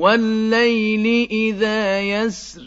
وَاللَّيْلِ إِذَا يَسْرِ.